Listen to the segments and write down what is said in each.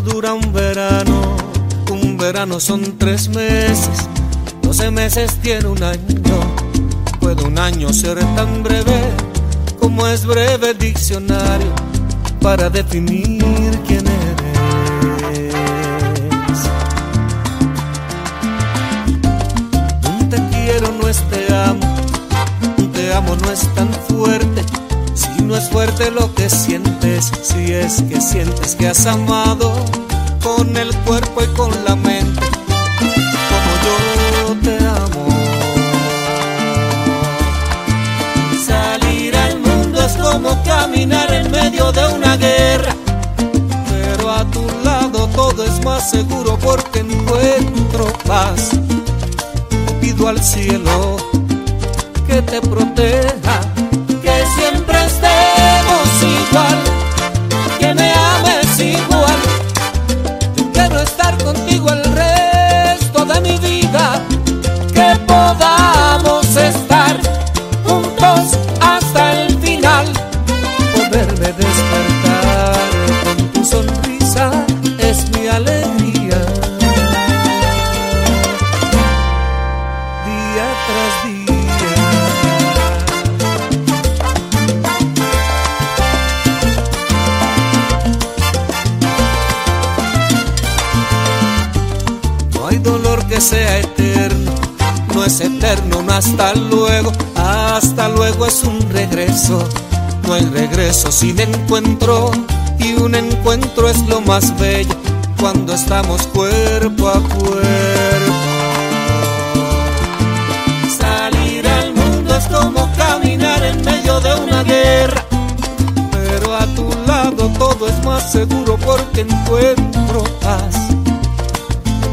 dura un verano, un verano son tres meses, doce meses tiene un año. Puede un año ser tan breve como es breve el diccionario para definir quién eres. Un te quiero no es te amo, un te amo no es tan fuerte. No es fuerte lo que sientes, si es que sientes que has amado con el cuerpo y con la mente, como yo te amo. Salir al mundo es como caminar en medio de una guerra, pero a tu lado todo es más seguro porque encuentro paz. Pido al cielo que te proteja, es eterno, no hasta luego, hasta luego es un regreso, no hay regreso sin encuentro, y un encuentro es lo más bello cuando estamos cuerpo a cuerpo. Salir al mundo es como caminar en medio de una guerra, pero a tu lado todo es más seguro porque encuentro paz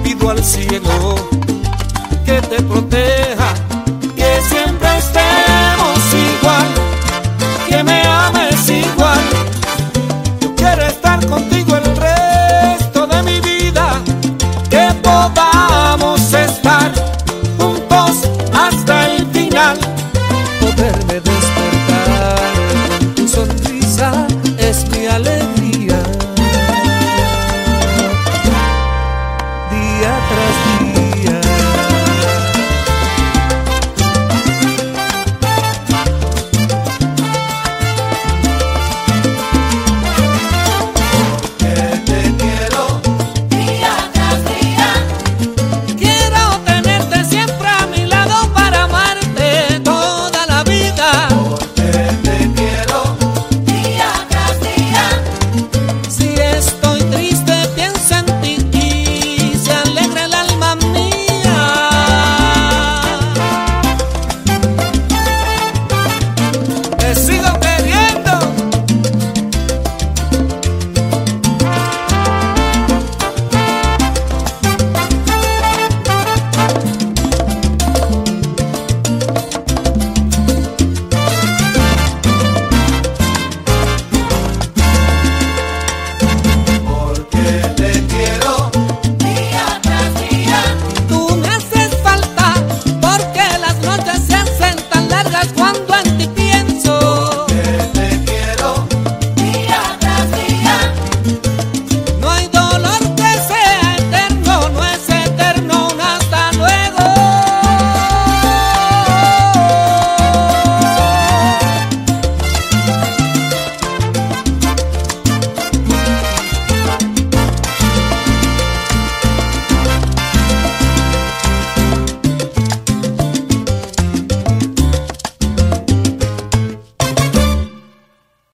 pido al cielo que te proteja